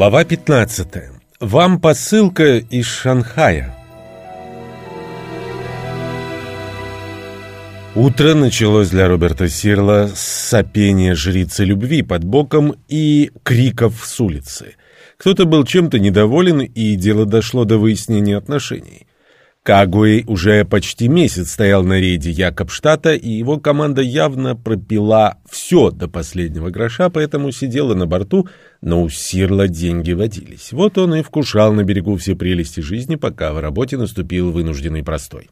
Глава 15. Вам посылка из Шанхая. Утро началось для Роберта Сирла с сопения жрицы любви под боком и криков с улицы. Кто-то был чем-то недоволен, и дело дошло до выяснения отношений. Кагуэй уже почти месяц стоял на рейде Якобштата, и его команда явно пропила все до последнего гроша, поэтому сидела на борту, но у Сирла деньги водились. Вот он и вкушал на берегу все прелести жизни, пока в работе наступил вынужденный простой.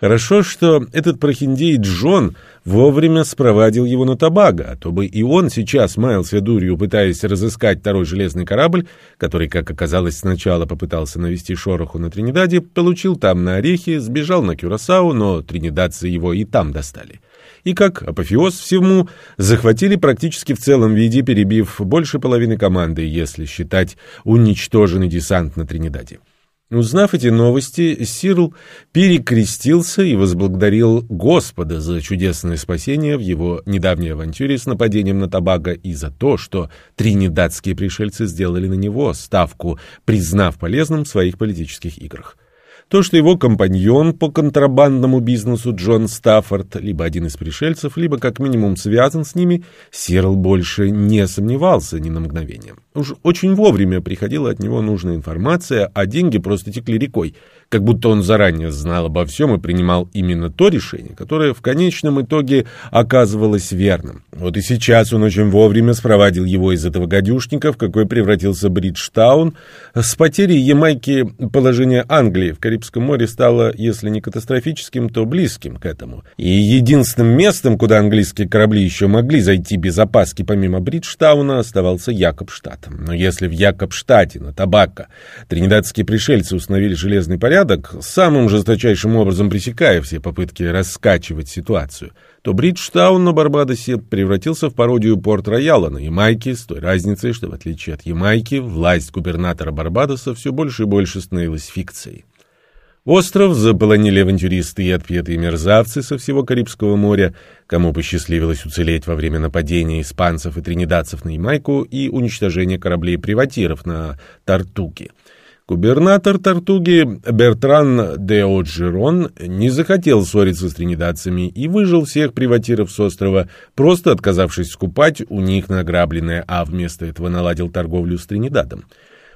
Хорошо, что этот прохиндей Джон вовремя спровадил его на Табаго, а то бы и он сейчас маялся дурью, пытаясь разыскать второй железный корабль, который, как оказалось, сначала попытался навести шороху на Тринидаде, получил там на орехи, сбежал на Кюрасау, но тринидадцы его и там достали. И как апофеоз всему, захватили практически в целом виде, перебив больше половины команды, если считать уничтоженный десант на Тринидаде. Узнав эти новости, Сирл перекрестился и возблагодарил Господа за чудесное спасение в его недавней авантюре с нападением на Табаго и за то, что тринидадские пришельцы сделали на него ставку, признав полезным в своих политических играх. То, что его компаньон по контрабандному бизнесу Джон Стаффорд либо один из пришельцев, либо как минимум связан с ними, Сирл больше не сомневался ни на мгновение. Уж очень вовремя приходила от него нужная информация, а деньги просто текли рекой, как будто он заранее знал обо всем и принимал именно то решение, которое в конечном итоге оказывалось верным. Вот и сейчас он очень вовремя спровадил его из этого гадюшника, в какой превратился Бриджтаун. С потерей Ямайки положение Англии в Карибском море стало, если не катастрофическим, то близким к этому. И единственным местом, куда английские корабли еще могли зайти без опаски помимо Бриджтауна, оставался Якобштадт. Штатам. Но если в Якобштате на Табако тринидадские пришельцы установили железный порядок, самым жесточайшим образом пресекая все попытки раскачивать ситуацию, то Бриджтаун на Барбадосе превратился в пародию Порт-Рояла на Ямайке, с той разницей, что в отличие от Ямайки, власть губернатора Барбадоса все больше и больше становилась фикцией. Остров заполонили авантюристы и отпетые мерзавцы со всего Карибского моря, кому посчастливилось уцелеть во время нападения испанцев и тринидадцев на Ямайку и уничтожения кораблей-приватиров на Тартуге. Губернатор Тартуги Бертран де Оджерон не захотел ссориться с тринидадцами и выжил всех приватиров с острова, просто отказавшись скупать у них награбленное, а вместо этого наладил торговлю с Тринидадом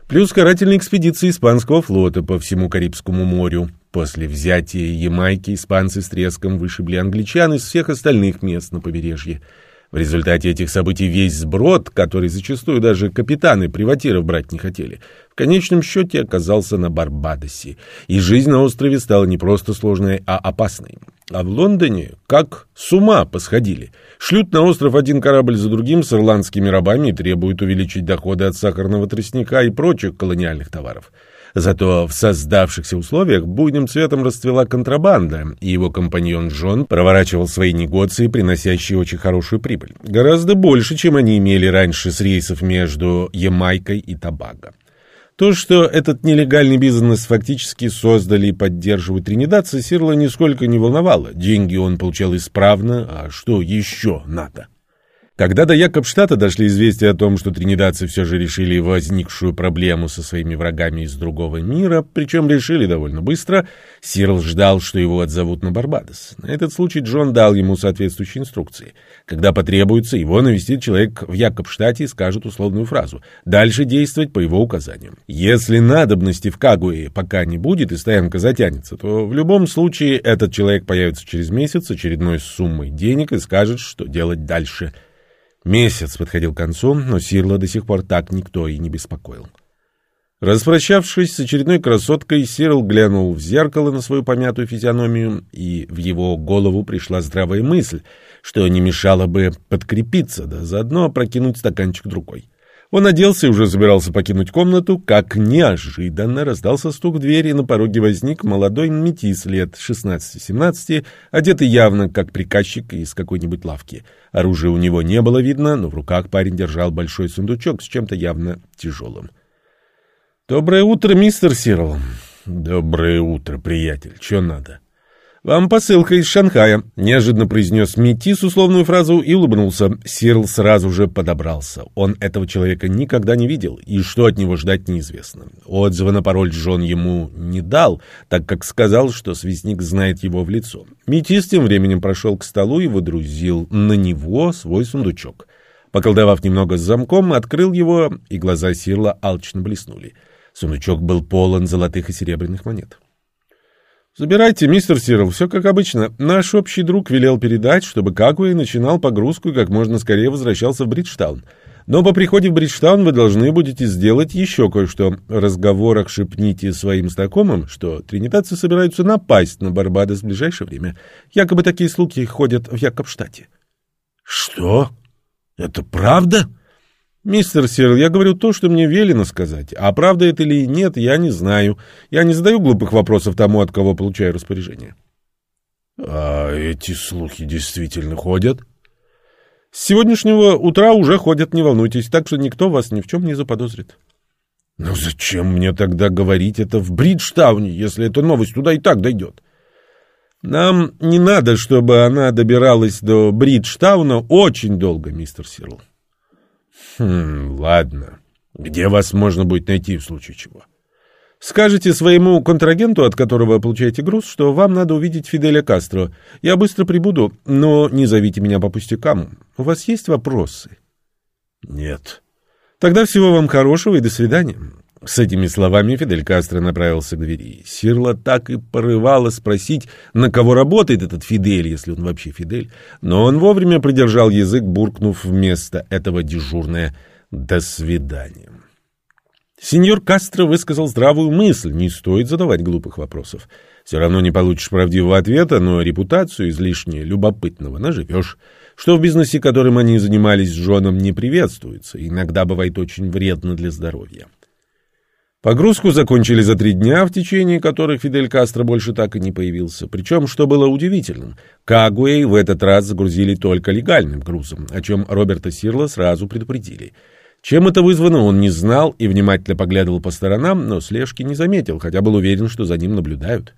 плюс карательные экспедиции испанского флота по всему Карибскому морю. После взятия Ямайки испанцы с треском вышибли англичан из всех остальных мест на побережье. В результате этих событий весь сброд, который зачастую даже капитаны приватиров брать не хотели, в конечном счете оказался на Барбадосе, и жизнь на острове стала не просто сложной, а опасной. А в Лондоне как с ума посходили. Шлют на остров один корабль за другим с ирландскими рабами и требуют увеличить доходы от сахарного тростника и прочих колониальных товаров. Зато в создавшихся условиях буйным цветом расцвела контрабанда, и его компаньон Джон проворачивал свои негоции, приносящие очень хорошую прибыль. Гораздо больше, чем они имели раньше с рейсов между Ямайкой и Табаго. То, что этот нелегальный бизнес фактически создали и поддерживают тринидадцы, Сирла нисколько не волновало. Деньги он получал исправно, а что еще надо? Когда до Якобштата дошли известия о том, что тринидадцы все же решили возникшую проблему со своими врагами из другого мира, причем решили довольно быстро, Сирл ждал, что его отзовут на Барбадос. На этот случай Джон дал ему соответствующие инструкции. Когда потребуется, его навестит человек в Якобштате и скажет условную фразу. Дальше действовать по его указаниям. Если надобности в Кагуе пока не будет и стоянка затянется, то в любом случае этот человек появится через месяц очередной суммой денег и скажет, что делать дальше – Месяц подходил к концу, но Сирла до сих пор так никто и не беспокоил. Распрощавшись с очередной красоткой, Сирл глянул в зеркало на свою помятую физиономию, и в его голову пришла здравая мысль, что не мешало бы подкрепиться, да заодно опрокинуть стаканчик другой. Он оделся и уже собирался покинуть комнату, как неожиданно раздался стук в двери, и на пороге возник молодой метис лет 16-17, одетый явно как приказчик из какой-нибудь лавки. Оружия у него не было видно, но в руках парень держал большой сундучок с чем-то явно тяжелым. «Доброе утро, мистер Сирл». «Доброе утро, приятель. Что надо?» «Вам посылка из Шанхая», — неожиданно произнес Метис условную фразу и улыбнулся. Сирл сразу же подобрался. Он этого человека никогда не видел, и что от него ждать неизвестно. Отзыва на пароль Джон ему не дал, так как сказал, что связник знает его в лицо. Метис тем временем прошел к столу и выдрузил на него свой сундучок. Поколдовав немного с замком, открыл его, и глаза Сирла алчно блеснули. Сундучок был полон золотых и серебряных монет. «Забирайте, мистер Сирл, все как обычно. Наш общий друг велел передать, чтобы Какуэй начинал погрузку и как можно скорее возвращался в Бриджтаун. Но по приходе в Бриджтаун вы должны будете сделать еще кое-что. В разговорах шепните своим знакомым, что тринитадцы собираются напасть на Барбадос в ближайшее время. Якобы такие слухи ходят в Якобштате». «Что? Это правда?» «Мистер Сирл, я говорю то, что мне велено сказать. А правда это или нет, я не знаю. Я не задаю глупых вопросов тому, от кого получаю распоряжение». «А эти слухи действительно ходят?» «С сегодняшнего утра уже ходят, не волнуйтесь, так что никто вас ни в чем не заподозрит». «Ну зачем мне тогда говорить это в Бриджтауне, если эта новость туда и так дойдет?» «Нам не надо, чтобы она добиралась до Бриджтауна очень долго, мистер Сирл». Хм, ладно. Где вас можно будет найти в случае чего? Скажите своему контрагенту, от которого получаете груз, что вам надо увидеть Фиделя Кастро. Я быстро прибуду, но не зовите меня по пустякам. У вас есть вопросы? Нет. Тогда всего вам хорошего и до свидания. С этими словами Фидель Кастро направился к двери. Сирла так и порывала спросить, на кого работает этот Фидель, если он вообще Фидель. Но он вовремя придержал язык, буркнув вместо этого дежурное «до свидания». Сеньор Кастро высказал здравую мысль, не стоит задавать глупых вопросов. Все равно не получишь правдивого ответа, но репутацию излишне любопытного наживешь. Что в бизнесе, которым они занимались с Джоном, не приветствуется, иногда бывает очень вредно для здоровья. Погрузку закончили за три дня, в течение которых Фидель Кастро больше так и не появился. Причем, что было удивительным, Кагуэй в этот раз загрузили только легальным грузом, о чем Роберта Сирла сразу предупредили. Чем это вызвано, он не знал и внимательно поглядывал по сторонам, но слежки не заметил, хотя был уверен, что за ним наблюдают.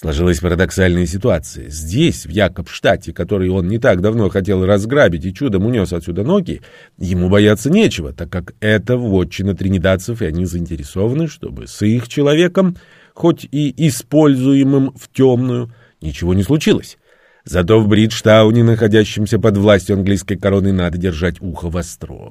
Сложилась парадоксальная ситуация. Здесь, в Якобштате, который он не так давно хотел разграбить и чудом унес отсюда ноги, ему бояться нечего, так как это вотчина тринидадцев, и они заинтересованы, чтобы с их человеком, хоть и используемым в темную, ничего не случилось. Зато в Бриджтауне, находящемся под властью английской короны, надо держать ухо востро.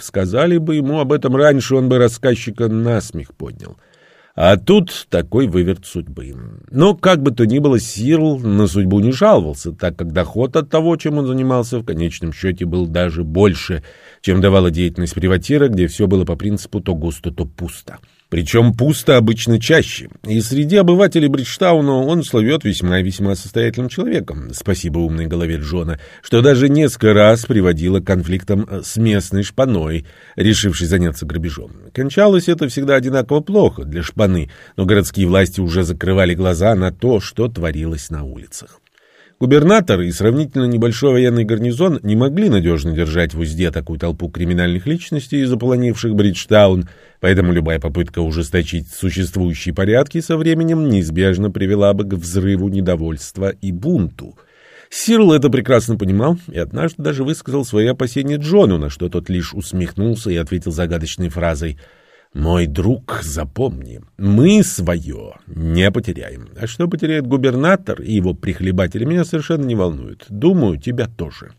Сказали бы ему об этом раньше, он бы рассказчика насмех поднял. — а тут такой выверт судьбы. Но, как бы то ни было, Сирл на судьбу не жаловался, так как доход от того, чем он занимался, в конечном счете был даже больше, чем давала деятельность приватира, где все было по принципу то густо, то пусто. Причем пусто обычно чаще. И среди обывателей Бриджтауна он словет весьма и весьма состоятельным человеком. Спасибо умной голове Джона, что даже несколько раз приводило к конфликтам с местной шпаной, решившей заняться грабежом. Кончалось это всегда одинаково плохо для шпаны, но городские власти уже закрывали глаза на то, что творилось на улицах. Губернатор и сравнительно небольшой военный гарнизон не могли надежно держать в узде такую толпу криминальных личностей, заполонивших Бриджтаун, поэтому любая попытка ужесточить существующие порядки со временем неизбежно привела бы к взрыву недовольства и бунту. Сирл это прекрасно понимал и однажды даже высказал свои опасения Джону, на что тот лишь усмехнулся и ответил загадочной фразой — мой друг, запомни, мы свое не потеряем. А что потеряет губернатор и его прихлебатели, меня совершенно не волнует. Думаю, тебя тоже.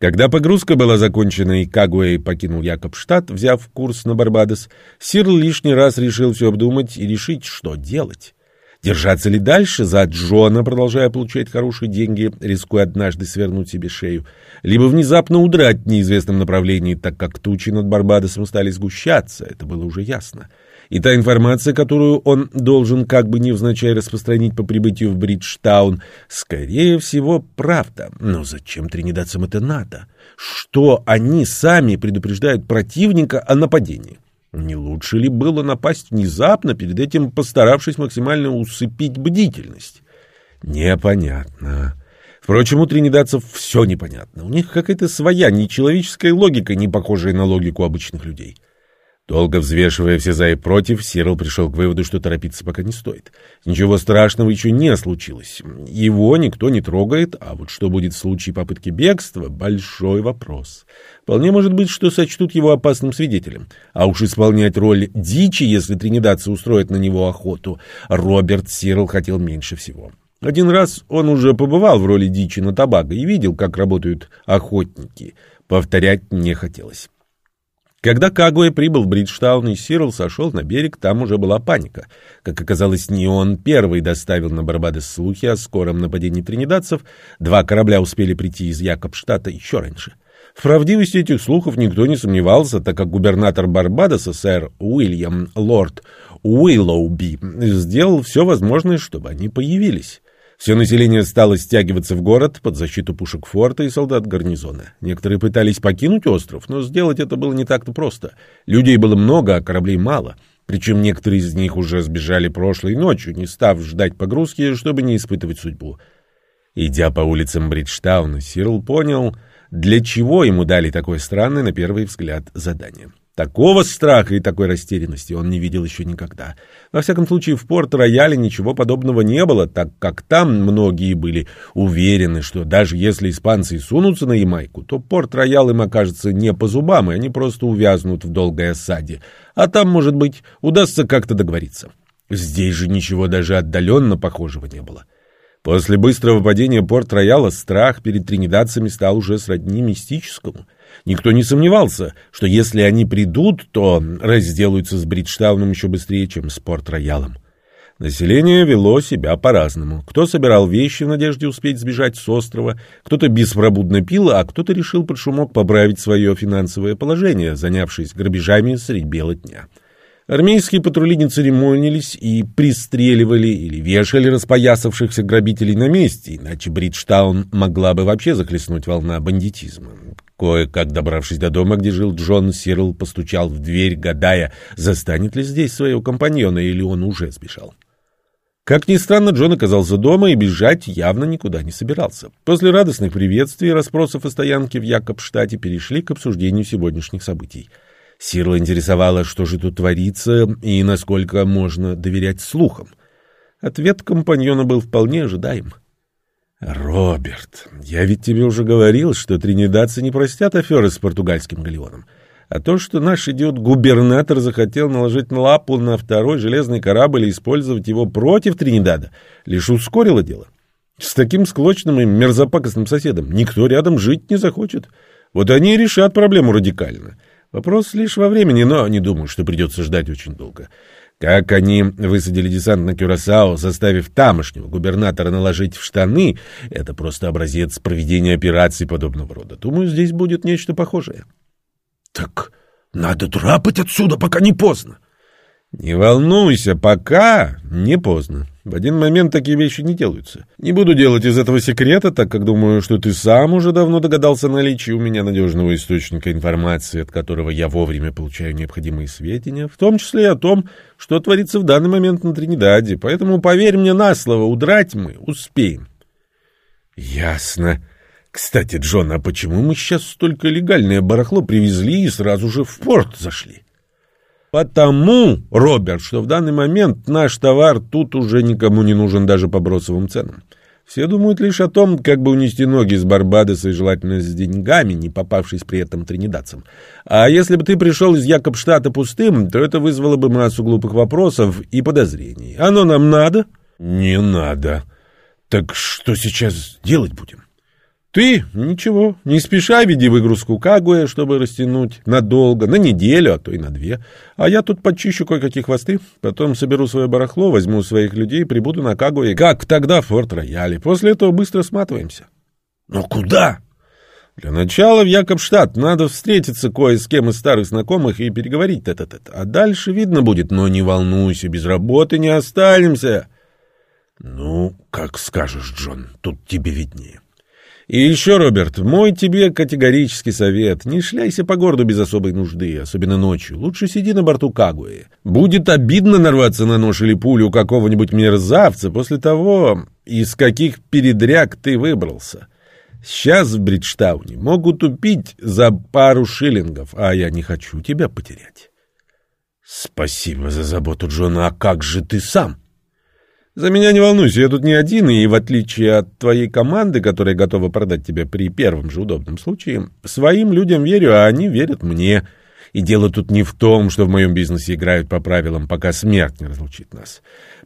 Когда погрузка была закончена и Кагуэй покинул Якобштадт, взяв курс на Барбадос, Сирл лишний раз решил все обдумать и решить, что делать. Держаться ли дальше за Джона, продолжая получать хорошие деньги, рискуя однажды свернуть себе шею, либо внезапно удрать в неизвестном направлении, так как тучи над Барбадосом стали сгущаться, это было уже ясно. И та информация, которую он должен как бы невзначай распространить по прибытию в Бриджтаун, скорее всего, правда. Но зачем тринидадцам это надо? Что они сами предупреждают противника о нападении? Не лучше ли было напасть внезапно, перед этим постаравшись максимально усыпить бдительность? Непонятно. Впрочем, у тринидадцев все непонятно. У них какая-то своя нечеловеческая логика, не похожая на логику обычных людей. Долго взвешивая все за и против, Сирл пришел к выводу, что торопиться пока не стоит. Ничего страшного еще не случилось. Его никто не трогает, а вот что будет в случае попытки бегства — большой вопрос. Вполне может быть, что сочтут его опасным свидетелем. А уж исполнять роль дичи, если тринидадцы устроят на него охоту, Роберт Сирл хотел меньше всего. Один раз он уже побывал в роли дичи на Табаго и видел, как работают охотники. Повторять не хотелось. Когда Кагуэ прибыл в Бриджтаун и Сирл сошел на берег, там уже была паника. Как оказалось, не он первый доставил на Барбадос слухи о скором нападении тринидадцев. Два корабля успели прийти из Якобштата еще раньше. В правдивости этих слухов никто не сомневался, так как губернатор Барбадоса, сэр Уильям Лорд Уиллоуби, сделал все возможное, чтобы они появились. Все население стало стягиваться в город под защиту пушек форта и солдат гарнизона. Некоторые пытались покинуть остров, но сделать это было не так-то просто. Людей было много, а кораблей мало. Причем некоторые из них уже сбежали прошлой ночью, не став ждать погрузки, чтобы не испытывать судьбу. Идя по улицам Бриджтауна, Сирл понял, для чего ему дали такое странное, на первый взгляд, задание. Такого страха и такой растерянности он не видел еще никогда. Во всяком случае, в Порт-Рояле ничего подобного не было, так как там многие были уверены, что даже если испанцы сунутся на Ямайку, то Порт-Роял им окажется не по зубам, и они просто увязнут в долгой осаде. А там, может быть, удастся как-то договориться. Здесь же ничего даже отдаленно похожего не было. После быстрого падения Порт-Рояла страх перед тринидадцами стал уже сродни мистическому — Никто не сомневался, что если они придут, то разделаются с Бриджтауном еще быстрее, чем с Порт-Роялом. Население вело себя по-разному. Кто собирал вещи в надежде успеть сбежать с острова, кто-то беспробудно пил, а кто-то решил под шумок поправить свое финансовое положение, занявшись грабежами средь бела дня. Армейские патрули не церемонились и пристреливали или вешали распоясавшихся грабителей на месте, иначе Бриджтаун могла бы вообще захлестнуть волна бандитизма. Кое-как добравшись до дома, где жил Джон, Сирл постучал в дверь, гадая, застанет ли здесь своего компаньона или он уже сбежал. Как ни странно, Джон оказался дома и бежать явно никуда не собирался. После радостных приветствий и расспросов о стоянке в Якобштате перешли к обсуждению сегодняшних событий. Сирла интересовало, что же тут творится и насколько можно доверять слухам. Ответ компаньона был вполне ожидаем. «Роберт, я ведь тебе уже говорил, что тринидадцы не простят аферы с португальским галеоном. А то, что наш идиот-губернатор захотел наложить лапу на второй железный корабль и использовать его против Тринидада, лишь ускорило дело. С таким склочным и мерзопакостным соседом никто рядом жить не захочет. Вот они и решат проблему радикально. Вопрос лишь во времени, но не думаю, что придется ждать очень долго. Как они высадили десант на Кюрасао, заставив тамошнего губернатора наложить в штаны, это просто образец проведения операций подобного рода. Думаю, здесь будет нечто похожее. — Так надо драпать отсюда, пока не поздно. Не волнуйся, пока не поздно. В один момент такие вещи не делаются. Не буду делать из этого секрета, так как думаю, что ты сам уже давно догадался о наличии у меня надежного источника информации, от которого я вовремя получаю необходимые сведения, в том числе и о том, что творится в данный момент на Тринидаде. Поэтому поверь мне на слово, удрать мы успеем. Ясно. Кстати, Джон, а почему мы сейчас столько легальное барахло привезли и сразу же в порт зашли? Потому, Роберт, что в данный момент наш товар тут уже никому не нужен даже по бросовым ценам. Все думают лишь о том, как бы унести ноги с Барбадоса и желательно с деньгами, не попавшись при этом тринидадцам. А если бы ты пришел из Якобштата пустым, то это вызвало бы массу глупых вопросов и подозрений. Оно нам надо? Не надо. Так что сейчас делать будем? Ты ничего, не спеша веди выгрузку Кагуя, чтобы растянуть надолго, на неделю, а то и на две. А я тут почищу кое-какие хвосты, потом соберу свое барахло, возьму своих людей, прибуду на Кагуе, как тогда в Форт-Рояле. После этого быстро сматываемся. Но куда? Для начала в Якобштадт надо встретиться кое с кем из старых знакомых и переговорить тет-а-тет. А дальше видно будет, но не волнуйся, без работы не останемся. Ну, как скажешь, Джон, тут тебе виднее. И еще, Роберт, мой тебе категорический совет. Не шляйся по городу без особой нужды, особенно ночью. Лучше сиди на борту Кагуи. Будет обидно нарваться на нож или пулю у какого-нибудь мерзавца после того, из каких передряг ты выбрался. Сейчас в Бриджтауне могут убить за пару шиллингов, а я не хочу тебя потерять. Спасибо за заботу, Джон. А как же ты сам? За меня не волнуйся, я тут не один, и в отличие от твоей команды, которая готова продать тебя при первом же удобном случае, своим людям верю, а они верят мне. И дело тут не в том, что в моем бизнесе играют по правилам, пока смерть не разлучит нас.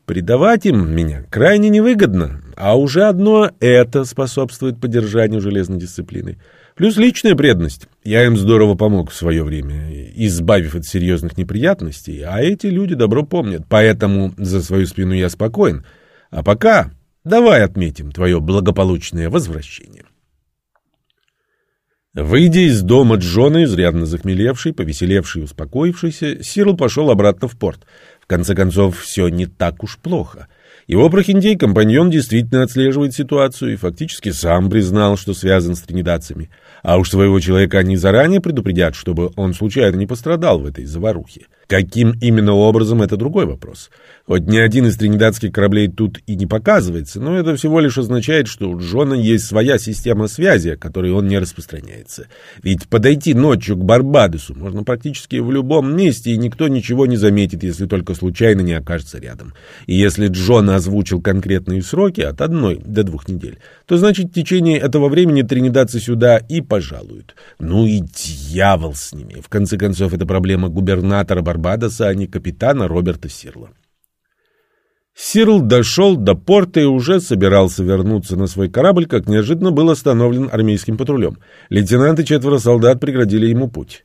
Предавать им меня крайне невыгодно, а уже одно это способствует поддержанию железной дисциплины. Плюс личная преданность. Я им здорово помог в свое время, избавив от серьезных неприятностей, а эти люди добро помнят, поэтому за свою спину я спокоен. А пока давай отметим твое благополучное возвращение. Выйдя из дома Джона, изрядно захмелевший, повеселевший и успокоившийся, Сирл пошел обратно в порт. В конце концов, все не так уж плохо — его прохиндей компаньон действительно отслеживает ситуацию и фактически сам признал, что связан с тринидадцами. А уж своего человека они заранее предупредят, чтобы он случайно не пострадал в этой заварухе. Каким именно образом, это другой вопрос. Хоть ни один из тринидадских кораблей тут и не показывается, но это всего лишь означает, что у Джона есть своя система связи, о которой он не распространяется. Ведь подойти ночью к Барбадосу можно практически в любом месте, и никто ничего не заметит, если только случайно не окажется рядом. И если Джон озвучил конкретные сроки от одной до двух недель, то значит в течение этого времени тринидадцы сюда и пожалуют. Ну и дьявол с ними. В конце концов, это проблема губернатора Барбадоса, а не капитана Роберта Сирла. Сирл дошел до порта и уже собирался вернуться на свой корабль, как неожиданно был остановлен армейским патрулем. Лейтенант и четверо солдат преградили ему путь.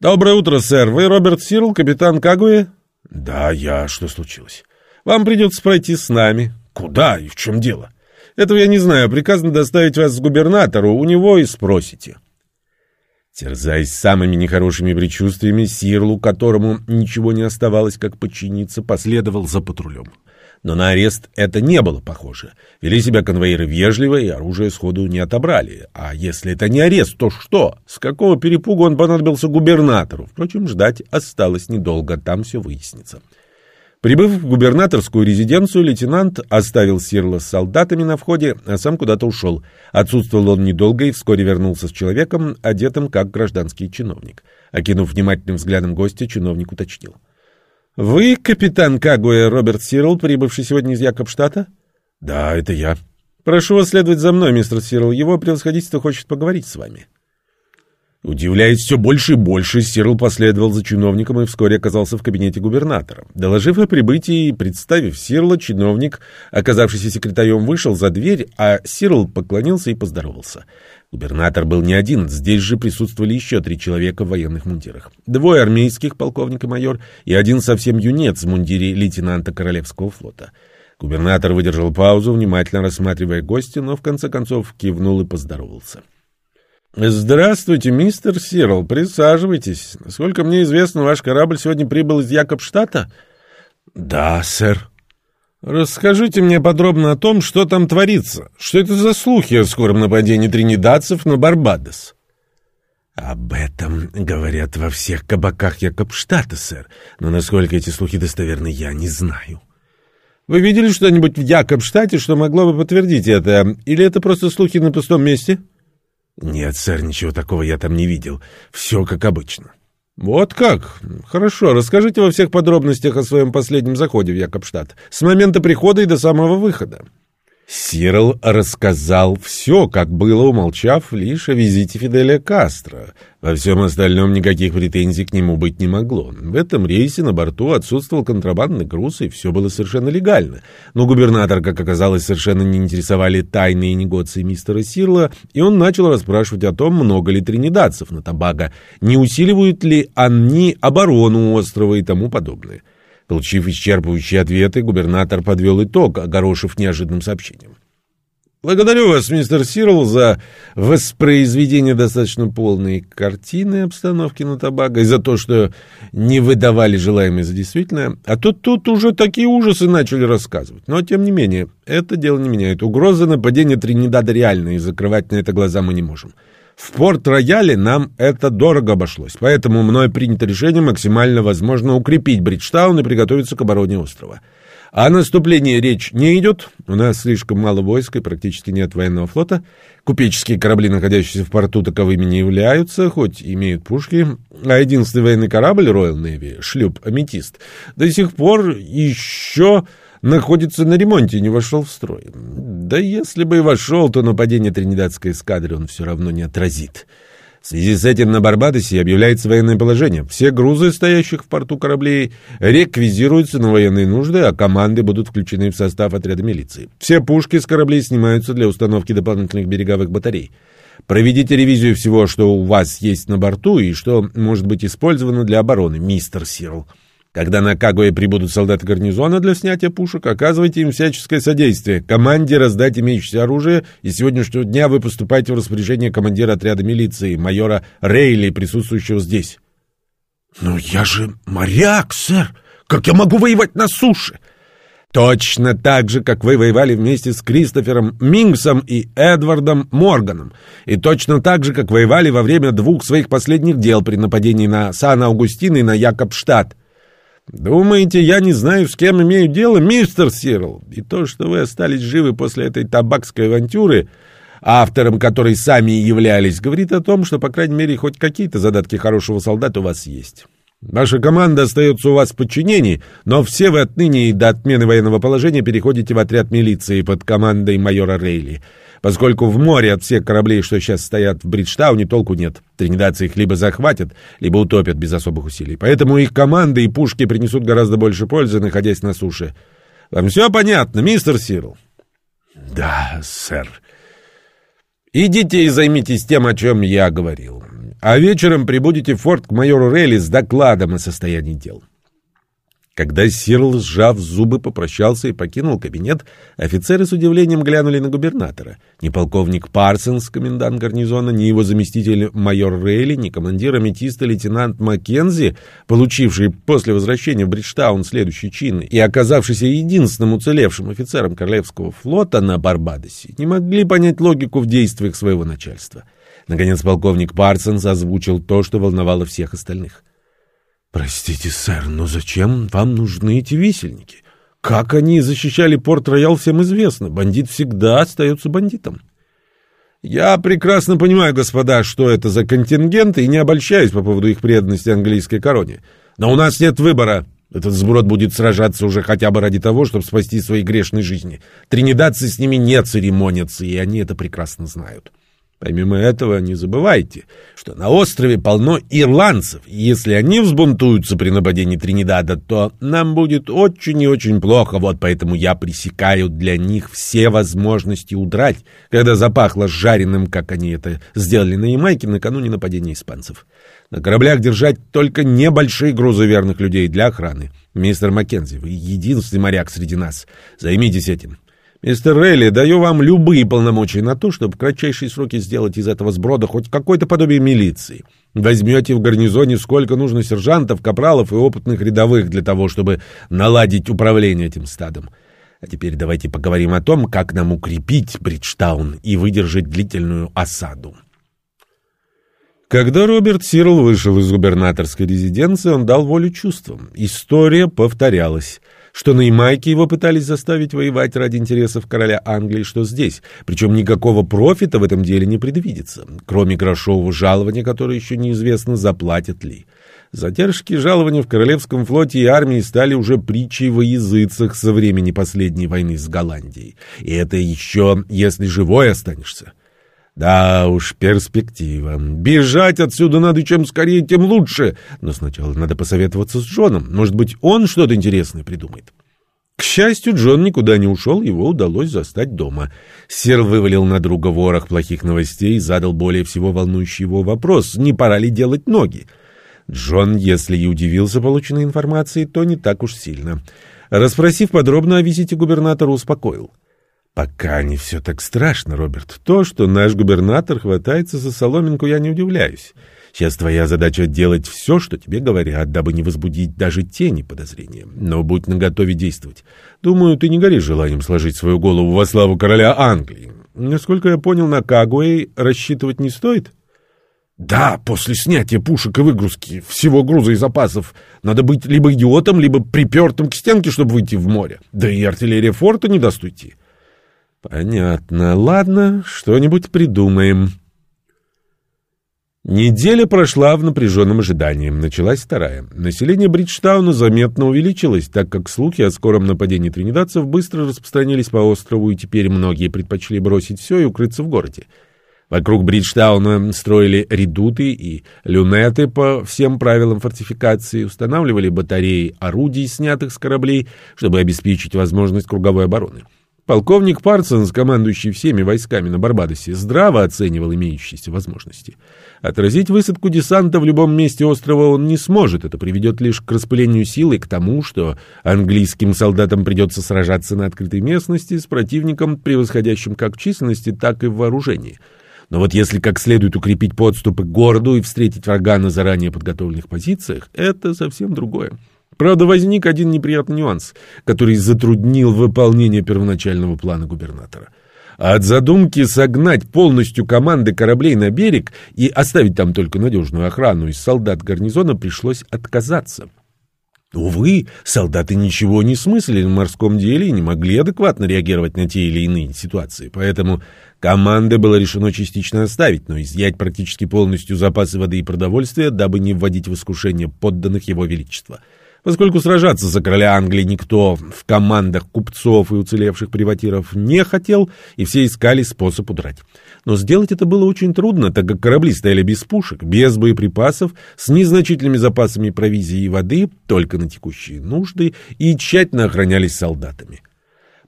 «Доброе утро, сэр. Вы Роберт Сирл, капитан Кагуэ?» «Да, я. Что случилось?» «Вам придется пройти с нами». «Куда и в чем дело?» «Этого я не знаю. Приказано доставить вас к губернатору. У него и спросите». Терзаясь самыми нехорошими предчувствиями, Сирлу, которому ничего не оставалось, как подчиниться, последовал за патрулем. Но на арест это не было похоже. Вели себя конвоиры вежливо и оружие сходу не отобрали. А если это не арест, то что? С какого перепугу он понадобился губернатору? Впрочем, ждать осталось недолго, там все выяснится. Прибыв в губернаторскую резиденцию, лейтенант оставил Сирла с солдатами на входе, а сам куда-то ушел. Отсутствовал он недолго и вскоре вернулся с человеком, одетым как гражданский чиновник. Окинув внимательным взглядом гостя, чиновник уточнил. — Вы капитан Кагуэ Роберт Сирл, прибывший сегодня из Якобштата? — Да, это я. — Прошу вас следовать за мной, мистер Сирл. Его превосходительство хочет поговорить с вами. — Удивляясь все больше и больше, Сирл последовал за чиновником и вскоре оказался в кабинете губернатора. Доложив о прибытии и представив Сирла, чиновник, оказавшийся секретарем, вышел за дверь, а Сирл поклонился и поздоровался. Губернатор был не один, здесь же присутствовали еще три человека в военных мундирах. Двое армейских, полковник и майор, и один совсем юнец в мундире лейтенанта Королевского флота. Губернатор выдержал паузу, внимательно рассматривая гостя, но в конце концов кивнул и поздоровался. «Здравствуйте, мистер Сирл, присаживайтесь. Насколько мне известно, ваш корабль сегодня прибыл из Якобштата?» «Да, сэр». «Расскажите мне подробно о том, что там творится. Что это за слухи о скором нападении тринидадцев на Барбадос?» «Об этом говорят во всех кабаках Якобштата, сэр, но насколько эти слухи достоверны, я не знаю». «Вы видели что-нибудь в Якобштате, что могло бы подтвердить это? Или это просто слухи на пустом месте?» «Нет, сэр, ничего такого я там не видел. Все как обычно». «Вот как? Хорошо, расскажите во всех подробностях о своем последнем заходе в Якобштадт, с момента прихода и до самого выхода». Сирл рассказал все, как было, умолчав лишь о визите Фиделя Кастро. Во всем остальном никаких претензий к нему быть не могло. В этом рейсе на борту отсутствовал контрабандный груз, и все было совершенно легально. Но губернатор, как оказалось, совершенно не интересовали тайные негоции мистера Сирла, и он начал расспрашивать о том, много ли тринидадцев на Табаго, не усиливают ли они оборону острова и тому подобное. Получив исчерпывающие ответы, губернатор подвел итог, огорошив неожиданным сообщением. Благодарю вас, мистер Сирл, за воспроизведение достаточно полной картины обстановки на Табаго и за то, что не выдавали желаемое за действительное. А то тут уже такие ужасы начали рассказывать. Но, тем не менее, это дело не меняет. Угроза нападения Тринидада реальна, и закрывать на это глаза мы не можем. В Порт-Рояле нам это дорого обошлось, поэтому мной принято решение максимально возможно укрепить Бриджтаун и приготовиться к обороне острова. О наступлении речь не идет. У нас слишком мало войск и практически нет военного флота. Купеческие корабли, находящиеся в порту, таковыми не являются, хоть имеют пушки. А единственный военный корабль Royal Navy, шлюп «Аметист», до сих пор еще находится на ремонте и не вошел в строй. Да если бы и вошел, то нападение тринидадской эскадры он все равно не отразит. В связи с этим на Барбадосе объявляется военное положение. Все грузы, стоящих в порту кораблей, реквизируются на военные нужды, а команды будут включены в состав отряда милиции. Все пушки с кораблей снимаются для установки дополнительных береговых батарей. Проведите ревизию всего, что у вас есть на борту и что может быть использовано для обороны, мистер Сирл. Когда на Кагуэ прибудут солдаты гарнизона для снятия пушек, оказывайте им всяческое содействие. Команде раздать имеющееся оружие, и с сегодняшнего дня вы поступаете в распоряжение командира отряда милиции, майора Рейли, присутствующего здесь. — Но я же моряк, сэр! Как я могу воевать на суше? Точно так же, как вы воевали вместе с Кристофером Мингсом и Эдвардом Морганом. И точно так же, как воевали во время двух своих последних дел при нападении на Сан-Аугустин и на Якобштадт. Думаете, я не знаю, с кем имею дело, мистер Сирл? И то, что вы остались живы после этой табакской авантюры, автором которой сами являлись, говорит о том, что, по крайней мере, хоть какие-то задатки хорошего солдата у вас есть. Ваша команда остается у вас в подчинении, но все вы отныне и до отмены военного положения переходите в отряд милиции под командой майора Рейли поскольку в море от всех кораблей, что сейчас стоят в Бриджтауне, толку нет. Тринидадцы их либо захватят, либо утопят без особых усилий. Поэтому их команды и пушки принесут гораздо больше пользы, находясь на суше. Вам все понятно, мистер Сирл? Да, сэр. Идите и займитесь тем, о чем я говорил. А вечером прибудете в форт к майору Рейли с докладом о состоянии дел. Когда Сирл, сжав зубы, попрощался и покинул кабинет, офицеры с удивлением глянули на губернатора. Ни полковник Парсонс, комендант гарнизона, ни его заместитель майор Рейли, ни командир аметиста лейтенант Маккензи, получивший после возвращения в Бриджтаун следующий чин и оказавшийся единственным уцелевшим офицером Королевского флота на Барбадосе, не могли понять логику в действиях своего начальства. Наконец полковник Парсонс озвучил то, что волновало всех остальных — «Простите, сэр, но зачем вам нужны эти висельники? Как они защищали Порт-Роял, всем известно. Бандит всегда остается бандитом». «Я прекрасно понимаю, господа, что это за контингенты, и не обольщаюсь по поводу их преданности английской короне. Но у нас нет выбора. Этот сброд будет сражаться уже хотя бы ради того, чтобы спасти свои грешные жизни. Тринидадцы с ними не церемонятся, и они это прекрасно знают». Помимо этого, не забывайте, что на острове полно ирландцев, и если они взбунтуются при нападении Тринидада, то нам будет очень и очень плохо, вот поэтому я пресекаю для них все возможности удрать, когда запахло жареным, как они это сделали на Ямайке накануне нападения испанцев. На кораблях держать только небольшие грузы верных людей для охраны. Мистер Маккензи, вы единственный моряк среди нас. Займитесь этим. Мистер Рейли, даю вам любые полномочия на то, чтобы в кратчайшие сроки сделать из этого сброда хоть какое-то подобие милиции. Возьмете в гарнизоне сколько нужно сержантов, капралов и опытных рядовых для того, чтобы наладить управление этим стадом. А теперь давайте поговорим о том, как нам укрепить Бриджтаун и выдержать длительную осаду. Когда Роберт Сирл вышел из губернаторской резиденции, он дал волю чувствам. История повторялась что на Ямайке его пытались заставить воевать ради интересов короля Англии, что здесь. Причем никакого профита в этом деле не предвидится, кроме грошового жалования, которое еще неизвестно, заплатят ли. Задержки жалования в Королевском флоте и армии стали уже притчей во языцах со времени последней войны с Голландией. И это еще, если живой останешься. Да уж, перспектива. Бежать отсюда надо чем скорее, тем лучше. Но сначала надо посоветоваться с Джоном. Может быть, он что-то интересное придумает. К счастью, Джон никуда не ушел, его удалось застать дома. Сер вывалил на друга ворох плохих новостей и задал более всего волнующий его вопрос, не пора ли делать ноги. Джон, если и удивился полученной информацией, то не так уж сильно. Расспросив подробно о визите губернатора, успокоил. Пока не все так страшно, Роберт. То, что наш губернатор хватается за соломинку, я не удивляюсь. Сейчас твоя задача делать все, что тебе говорят, дабы не возбудить даже тени подозрения. Но будь наготове действовать. Думаю, ты не горишь желанием сложить свою голову во славу короля Англии. Насколько я понял, на Кагуэй рассчитывать не стоит? Да, после снятия пушек и выгрузки всего груза и запасов надо быть либо идиотом, либо припертым к стенке, чтобы выйти в море. Да и артиллерия форта не даст уйти. Понятно. Ладно, что-нибудь придумаем. Неделя прошла в напряженном ожидании. Началась вторая. Население Бриджтауна заметно увеличилось, так как слухи о скором нападении тринидадцев быстро распространились по острову, и теперь многие предпочли бросить все и укрыться в городе. Вокруг Бриджтауна строили редуты и люнеты по всем правилам фортификации, устанавливали батареи орудий, снятых с кораблей, чтобы обеспечить возможность круговой обороны. Полковник Парсонс, командующий всеми войсками на Барбадосе, здраво оценивал имеющиеся возможности. Отразить высадку десанта в любом месте острова он не сможет, это приведет лишь к распылению силы, к тому, что английским солдатам придется сражаться на открытой местности с противником, превосходящим как в численности, так и в вооружении – но вот если как следует укрепить подступы к городу и встретить врага на заранее подготовленных позициях, это совсем другое. Правда, возник один неприятный нюанс, который затруднил выполнение первоначального плана губернатора. От задумки согнать полностью команды кораблей на берег и оставить там только надежную охрану из солдат гарнизона пришлось отказаться. Увы, солдаты ничего не смыслили в морском деле и не могли адекватно реагировать на те или иные ситуации, поэтому команды было решено частично оставить, но изъять практически полностью запасы воды и продовольствия, дабы не вводить в искушение подданных его величества – Поскольку сражаться за короля Англии никто в командах купцов и уцелевших приватиров не хотел, и все искали способ удрать. Но сделать это было очень трудно, так как корабли стояли без пушек, без боеприпасов, с незначительными запасами провизии и воды, только на текущие нужды, и тщательно охранялись солдатами.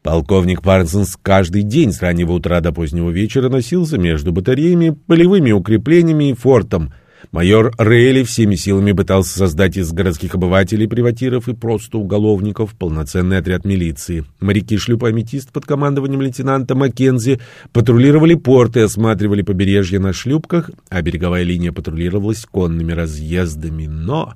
Полковник Парсонс каждый день с раннего утра до позднего вечера носился между батареями, полевыми укреплениями и фортом – Майор Рейли всеми силами пытался создать из городских обывателей, приватиров и просто уголовников полноценный отряд милиции. Моряки шлюпа «Аметист» под командованием лейтенанта Маккензи патрулировали порты, осматривали побережье на шлюпках, а береговая линия патрулировалась конными разъездами. Но...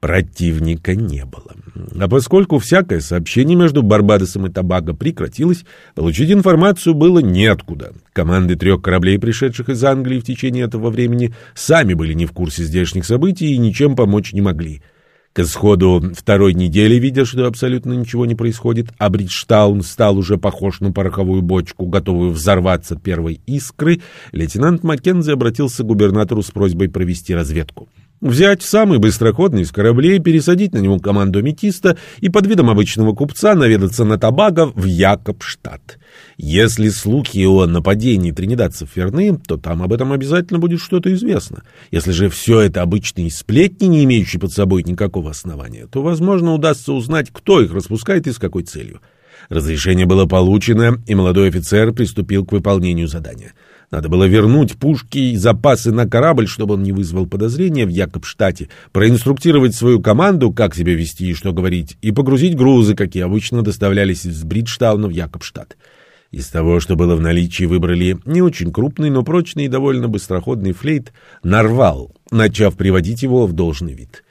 Противника не было. А поскольку всякое сообщение между Барбадосом и Табаго прекратилось, получить информацию было неоткуда. Команды трех кораблей, пришедших из Англии в течение этого времени, сами были не в курсе здешних событий и ничем помочь не могли. К исходу второй недели, видя, что абсолютно ничего не происходит, а Бриджтаун стал уже похож на пороховую бочку, готовую взорваться первой искры, лейтенант Маккензи обратился к губернатору с просьбой провести разведку. Взять самый быстроходный из кораблей, пересадить на него команду аметиста и под видом обычного купца наведаться на Табаго в Якобштадт. Если слухи о нападении тринидадцев верны, то там об этом обязательно будет что-то известно. Если же все это обычные сплетни, не имеющие под собой никакого основания, то, возможно, удастся узнать, кто их распускает и с какой целью. Разрешение было получено, и молодой офицер приступил к выполнению задания — надо было вернуть пушки и запасы на корабль, чтобы он не вызвал подозрения в Якобштате, проинструктировать свою команду, как себя вести и что говорить, и погрузить грузы, какие обычно доставлялись из Бриджтауна в Якобштадт. Из того, что было в наличии, выбрали не очень крупный, но прочный и довольно быстроходный флейт «Нарвал», начав приводить его в должный вид.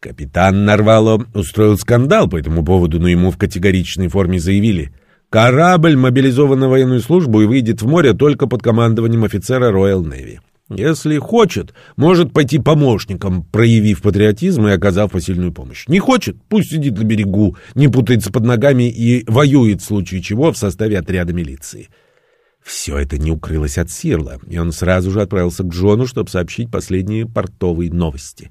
Капитан Нарвало устроил скандал по этому поводу, но ему в категоричной форме заявили — Корабль мобилизован на военную службу и выйдет в море только под командованием офицера Royal Navy. Если хочет, может пойти помощником, проявив патриотизм и оказав посильную помощь. Не хочет, пусть сидит на берегу, не путается под ногами и воюет в случае чего в составе отряда милиции. Все это не укрылось от Сирла, и он сразу же отправился к Джону, чтобы сообщить последние портовые новости.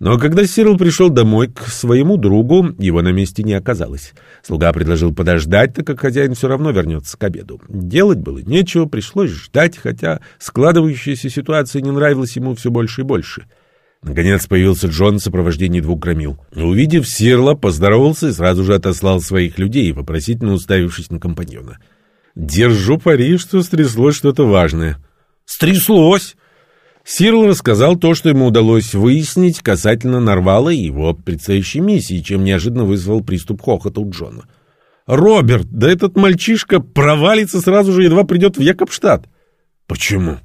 Но когда Сирл пришел домой к своему другу, его на месте не оказалось. Слуга предложил подождать, так как хозяин все равно вернется к обеду. Делать было нечего, пришлось ждать, хотя складывающаяся ситуация не нравилась ему все больше и больше. Наконец появился Джон в сопровождении двух громил. Увидев Сирла, поздоровался и сразу же отослал своих людей, вопросительно уставившись на компаньона. «Держу пари, что стряслось что-то важное». «Стряслось!» Сирл рассказал то, что ему удалось выяснить касательно Нарвала и его предстоящей миссии, чем неожиданно вызвал приступ хохота у Джона. «Роберт, да этот мальчишка провалится сразу же, едва придет в Якобштадт». «Почему?»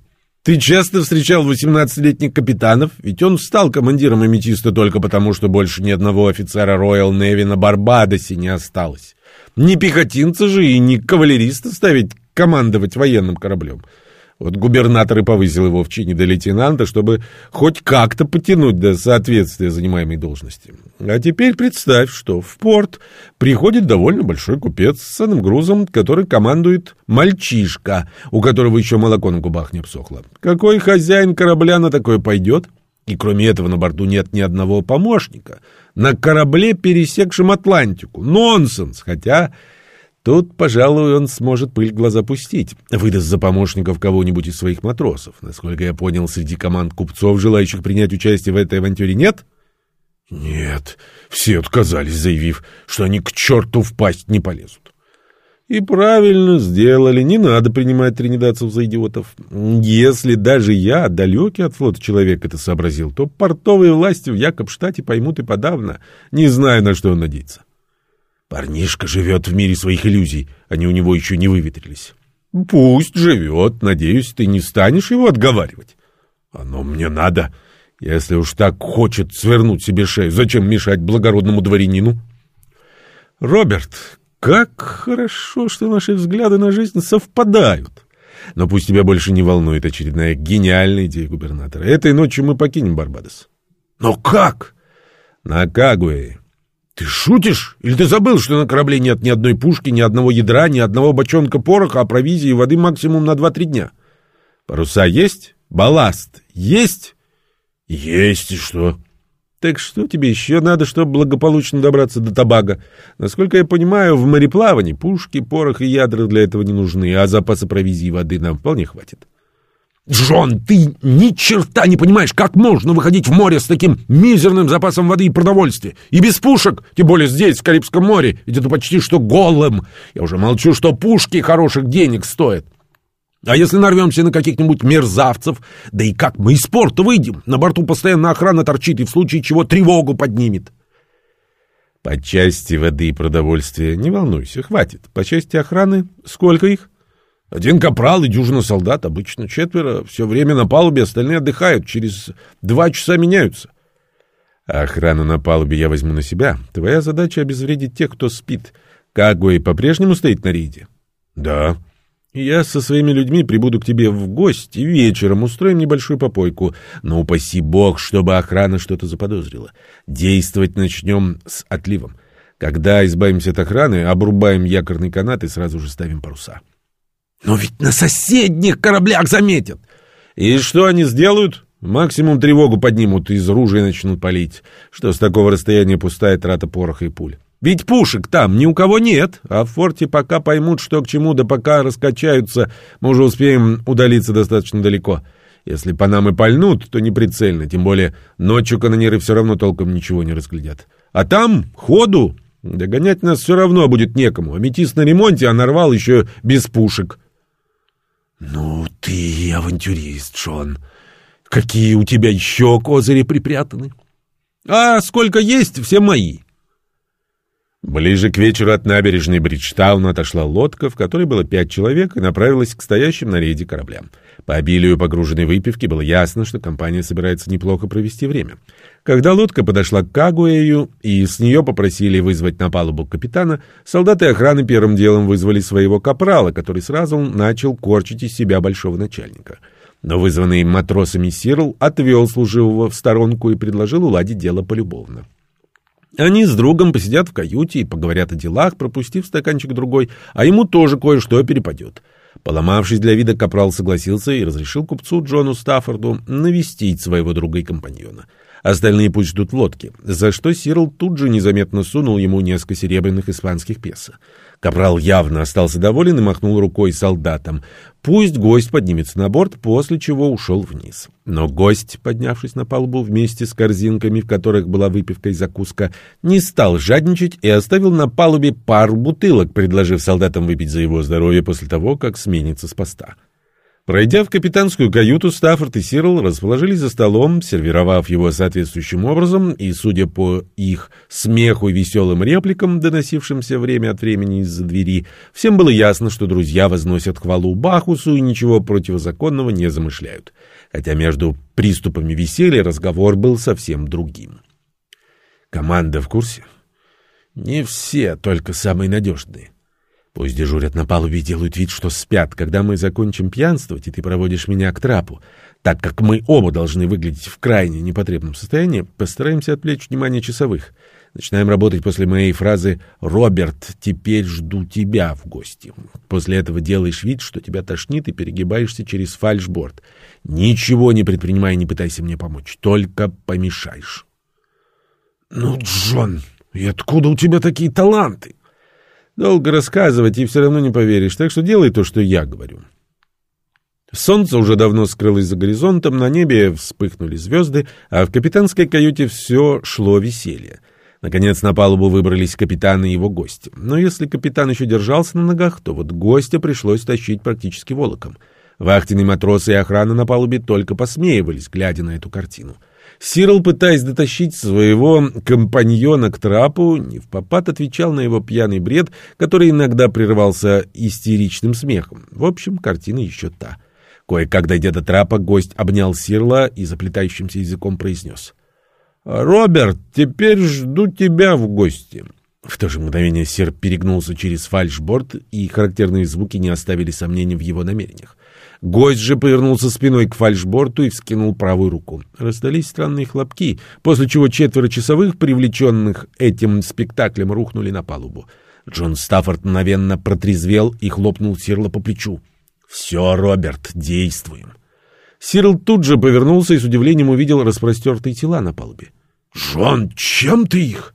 «Ты часто встречал восемнадцатилетних капитанов, ведь он стал командиром аметиста только потому, что больше ни одного офицера Роyal Navy на Барбадосе не осталось. Не пехотинца же и не кавалериста ставить командовать военным кораблем». Вот губернатор и повысил его в чине до лейтенанта, чтобы хоть как-то потянуть до соответствия занимаемой должности. А теперь представь, что в порт приходит довольно большой купец с ценным грузом, который командует мальчишка, у которого еще молоко на губах не обсохло. Какой хозяин корабля на такое пойдет? И кроме этого на борту нет ни одного помощника. На корабле, пересекшем Атлантику. Нонсенс! Хотя Тут, пожалуй, он сможет пыль глаза пустить, выдаст за помощников кого-нибудь из своих матросов. Насколько я понял, среди команд купцов, желающих принять участие в этой авантюре, нет? Нет, все отказались, заявив, что они к черту впасть не полезут. И правильно сделали, не надо принимать тринидадцев за идиотов. Если даже я, далекий от флота человек, это сообразил, то портовые власти в Якобштате поймут и подавно, не зная, на что он надеется. Парнишка живет в мире своих иллюзий, они у него еще не выветрились. Пусть живет, надеюсь, ты не станешь его отговаривать. Оно мне надо. Если уж так хочет свернуть себе шею, зачем мешать благородному дворянину? Роберт, как хорошо, что наши взгляды на жизнь совпадают. Но пусть тебя больше не волнует очередная гениальная идея губернатора. Этой ночью мы покинем Барбадос. Но как? На Кагуэе. Ты шутишь? Или ты забыл, что на корабле нет ни одной пушки, ни одного ядра, ни одного бочонка пороха, а провизии и воды максимум на 2-3 дня? Паруса есть? Балласт есть? Есть и что? Так что тебе еще надо, чтобы благополучно добраться до Табага? Насколько я понимаю, в мореплавании пушки, порох и ядра для этого не нужны, а запаса провизии и воды нам вполне хватит. Джон, ты ни черта не понимаешь, как можно выходить в море с таким мизерным запасом воды и продовольствия. И без пушек, тем более здесь, в Карибском море, ведь это почти что голым. Я уже молчу, что пушки хороших денег стоят. А если нарвемся на каких-нибудь мерзавцев, да и как мы из порта выйдем? На борту постоянно охрана торчит и в случае чего тревогу поднимет. По части воды и продовольствия не волнуйся, хватит. По части охраны сколько их? Один капрал и дюжина солдат, обычно четверо, все время на палубе, остальные отдыхают, через два часа меняются. А охрану на палубе я возьму на себя. Твоя задача — обезвредить тех, кто спит. Кагуэй по-прежнему стоит на рейде? Да. Я со своими людьми прибуду к тебе в гости вечером устроим небольшую попойку. Но упаси бог, чтобы охрана что-то заподозрила. Действовать начнем с отливом. Когда избавимся от охраны, обрубаем якорный канат и сразу же ставим паруса. Но ведь на соседних кораблях заметят. И что они сделают? Максимум тревогу поднимут, из ружей начнут палить. Что с такого расстояния пустая трата пороха и пуль. Ведь пушек там ни у кого нет, а в форте пока поймут, что к чему, да пока раскачаются, мы уже успеем удалиться достаточно далеко. Если по нам и пальнут, то не прицельно, тем более ночью канонеры все равно толком ничего не разглядят. А там ходу, догонять нас все равно будет некому. Аметист на ремонте, а нарвал еще без пушек. «Ну ты авантюрист, Шон. Какие у тебя еще козыри припрятаны?» «А сколько есть, все мои». Ближе к вечеру от набережной Бриджтауна отошла лодка, в которой было пять человек, и направилась к стоящим на рейде кораблям. По обилию погруженной выпивки было ясно, что компания собирается неплохо провести время. Когда лодка подошла к Кагуэю и с нее попросили вызвать на палубу капитана, солдаты охраны первым делом вызвали своего капрала, который сразу начал корчить из себя большого начальника. Но вызванный матросами Сирл отвел служивого в сторонку и предложил уладить дело полюбовно. Они с другом посидят в каюте и поговорят о делах, пропустив стаканчик другой, а ему тоже кое-что перепадет. Поломавшись для вида, Капрал согласился и разрешил купцу Джону Стаффорду навестить своего друга и компаньона. Остальные пусть ждут в лодке, за что Сирл тут же незаметно сунул ему несколько серебряных испанских песо. Капрал явно остался доволен и махнул рукой солдатам. Пусть гость поднимется на борт, после чего ушел вниз. Но гость, поднявшись на палубу вместе с корзинками, в которых была выпивка и закуска, не стал жадничать и оставил на палубе пару бутылок, предложив солдатам выпить за его здоровье после того, как сменится с поста. Пройдя в капитанскую каюту, Стаффорд и Сирл расположились за столом, сервировав его соответствующим образом, и, судя по их смеху и веселым репликам, доносившимся время от времени из-за двери, всем было ясно, что друзья возносят хвалу Бахусу и ничего противозаконного не замышляют. Хотя между приступами веселья разговор был совсем другим. «Команда в курсе?» «Не все, только самые надежные». Пусть дежурят на палубе и делают вид, что спят, когда мы закончим пьянствовать, и ты проводишь меня к трапу. Так как мы оба должны выглядеть в крайне непотребном состоянии, постараемся отвлечь внимание часовых. Начинаем работать после моей фразы «Роберт, теперь жду тебя в гости». После этого делаешь вид, что тебя тошнит, и перегибаешься через фальшборд. Ничего не предпринимай, не пытайся мне помочь, только помешаешь. «Ну, Джон, и откуда у тебя такие таланты?» «Долго рассказывать, и все равно не поверишь, так что делай то, что я говорю». Солнце уже давно скрылось за горизонтом, на небе вспыхнули звезды, а в капитанской каюте все шло веселье. Наконец на палубу выбрались капитан и его гости. Но если капитан еще держался на ногах, то вот гостя пришлось тащить практически волоком. Вахтенные матросы и охрана на палубе только посмеивались, глядя на эту картину. Сирл, пытаясь дотащить своего компаньона к трапу, не в попад отвечал на его пьяный бред, который иногда прерывался истеричным смехом. В общем, картина еще та. Кое-как дойдя до трапа, гость обнял Сирла и заплетающимся языком произнес — «Роберт, теперь жду тебя в гости». В то же мгновение серп перегнулся через фальшборд, и характерные звуки не оставили сомнений в его намерениях. Гость же повернулся спиной к фальшборту и вскинул правую руку. Раздались странные хлопки, после чего четверо часовых, привлеченных этим спектаклем, рухнули на палубу. Джон Стаффорд мгновенно протрезвел и хлопнул Сирла по плечу. «Все, Роберт, действуем». Сирл тут же повернулся и с удивлением увидел распростертые тела на палубе. «Джон, чем ты их?»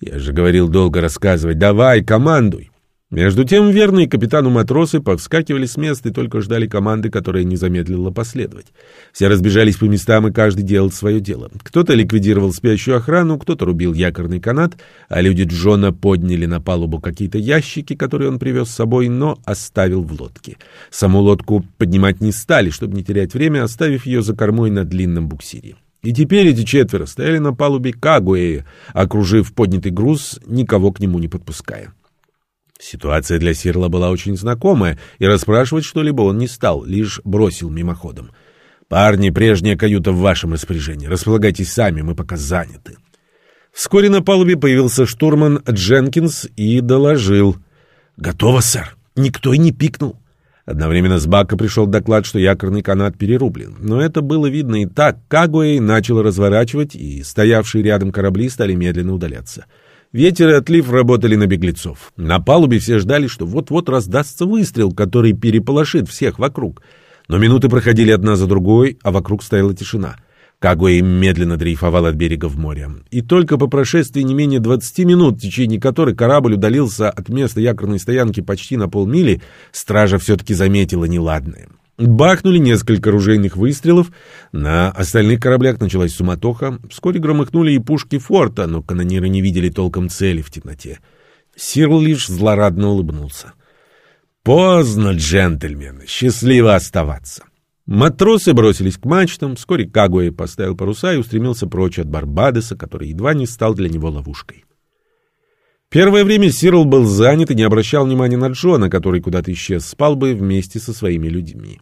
«Я же говорил долго рассказывать. Давай, командуй!» Между тем верные капитану матросы повскакивали с места и только ждали команды, которая не замедлила последовать. Все разбежались по местам, и каждый делал свое дело. Кто-то ликвидировал спящую охрану, кто-то рубил якорный канат, а люди Джона подняли на палубу какие-то ящики, которые он привез с собой, но оставил в лодке. Саму лодку поднимать не стали, чтобы не терять время, оставив ее за кормой на длинном буксире. И теперь эти четверо стояли на палубе Кагуэя, окружив поднятый груз, никого к нему не подпуская. Ситуация для Сирла была очень знакомая, и расспрашивать что-либо он не стал, лишь бросил мимоходом. «Парни, прежняя каюта в вашем распоряжении. Располагайтесь сами, мы пока заняты». Вскоре на палубе появился штурман Дженкинс и доложил. «Готово, сэр. Никто и не пикнул. Одновременно с Бака пришел доклад, что якорный канат перерублен. Но это было видно и так. Кагуэй начал разворачивать, и стоявшие рядом корабли стали медленно удаляться. Ветер и отлив работали на беглецов. На палубе все ждали, что вот-вот раздастся выстрел, который переполошит всех вокруг. Но минуты проходили одна за другой, а вокруг стояла тишина. Кагуэй медленно дрейфовал от берега в море. И только по прошествии не менее 20 минут, в течение которой корабль удалился от места якорной стоянки почти на полмили, стража все-таки заметила неладное. Бахнули несколько ружейных выстрелов, на остальных кораблях началась суматоха, вскоре громыхнули и пушки форта, но канониры не видели толком цели в темноте. Сирл лишь злорадно улыбнулся. «Поздно, джентльмены, счастливо оставаться!» Матросы бросились к мачтам, вскоре Кагуэй поставил паруса и устремился прочь от Барбадоса, который едва не стал для него ловушкой. Первое время Сирл был занят и не обращал внимания на Джона, который куда-то исчез с палубы вместе со своими людьми.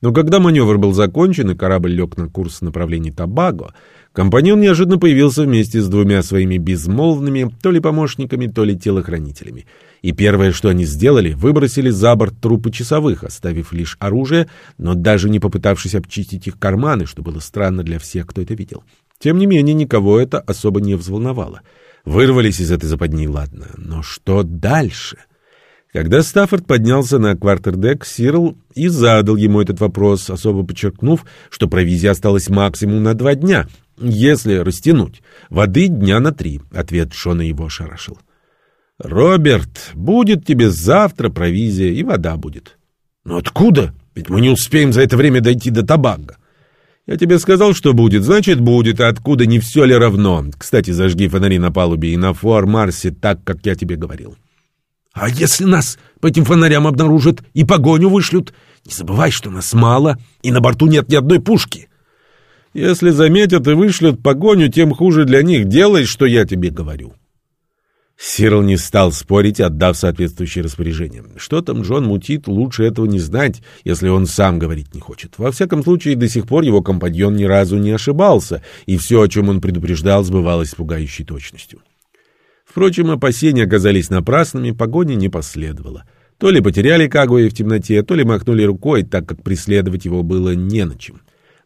Но когда маневр был закончен и корабль лег на курс в направлении Табаго, компаньон неожиданно появился вместе с двумя своими безмолвными то ли помощниками, то ли телохранителями. И первое, что они сделали, выбросили за борт трупы часовых, оставив лишь оружие, но даже не попытавшись обчистить их карманы, что было странно для всех, кто это видел. Тем не менее, никого это особо не взволновало. Вырвались из этой западни, ладно. Но что дальше? Когда Стаффорд поднялся на квартердек, Сирл и задал ему этот вопрос, особо подчеркнув, что провизия осталась максимум на два дня, если растянуть. Воды дня на три. Ответ Шона его ошарашил. «Роберт, будет тебе завтра провизия и вода будет». «Но откуда? Ведь мы не успеем за это время дойти до Табага». Я тебе сказал, что будет, значит будет, а откуда не все ли равно. Кстати, зажги фонари на палубе и на Фуар-Марсе так, как я тебе говорил. А если нас по этим фонарям обнаружат и погоню вышлют? Не забывай, что нас мало, и на борту нет ни одной пушки. Если заметят и вышлют погоню, тем хуже для них. Делай, что я тебе говорю. Сирл не стал спорить, отдав соответствующее распоряжение. Что там Джон мутит, лучше этого не знать, если он сам говорить не хочет. Во всяком случае, до сих пор его компаньон ни разу не ошибался, и все, о чем он предупреждал, сбывалось с пугающей точностью. Впрочем, опасения оказались напрасными, погони не последовало. То ли потеряли Кагуэ в темноте, то ли махнули рукой, так как преследовать его было не на чем.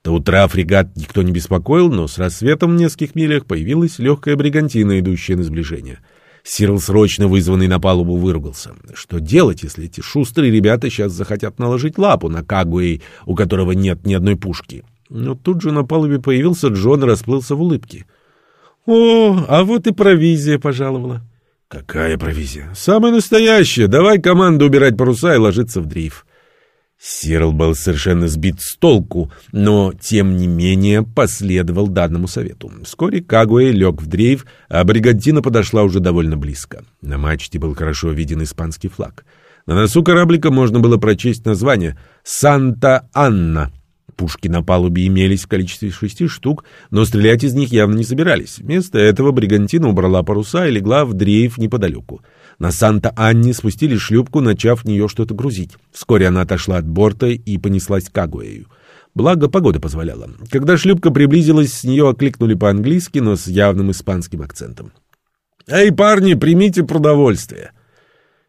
До утра фрегат никто не беспокоил, но с рассветом в нескольких милях появилась легкая бригантина, идущая на сближение. Сирл, срочно вызванный на палубу, выругался. Что делать, если эти шустрые ребята сейчас захотят наложить лапу на Кагуэй, у которого нет ни одной пушки? Но тут же на палубе появился Джон и расплылся в улыбке. «О, а вот и провизия пожаловала». «Какая провизия?» «Самая настоящая. Давай команду убирать паруса и ложиться в дрейф». Сирл был совершенно сбит с толку, но, тем не менее, последовал данному совету. Вскоре Кагуэй лег в дрейф, а бригантина подошла уже довольно близко. На мачте был хорошо виден испанский флаг. На носу кораблика можно было прочесть название «Санта-Анна». Пушки на палубе имелись в количестве шести штук, но стрелять из них явно не собирались. Вместо этого бригантина убрала паруса и легла в дрейф неподалеку. На Санта-Анне спустили шлюпку, начав в нее что-то грузить. Вскоре она отошла от борта и понеслась к Агуэю. Благо, погода позволяла. Когда шлюпка приблизилась, с нее окликнули по-английски, но с явным испанским акцентом. «Эй, парни, примите продовольствие!»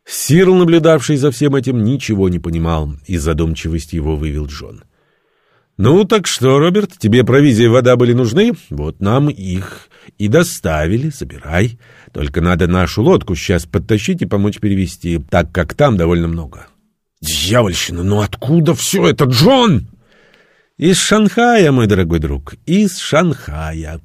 Сирл, наблюдавший за всем этим, ничего не понимал. Из задумчивости его вывел Джон. «Ну так что, Роберт, тебе провизия и вода были нужны? Вот нам их и доставили, забирай. Только надо нашу лодку сейчас подтащить и помочь перевести, так как там довольно много». «Дьявольщина, ну откуда все это, Джон?» «Из Шанхая, мой дорогой друг, из Шанхая».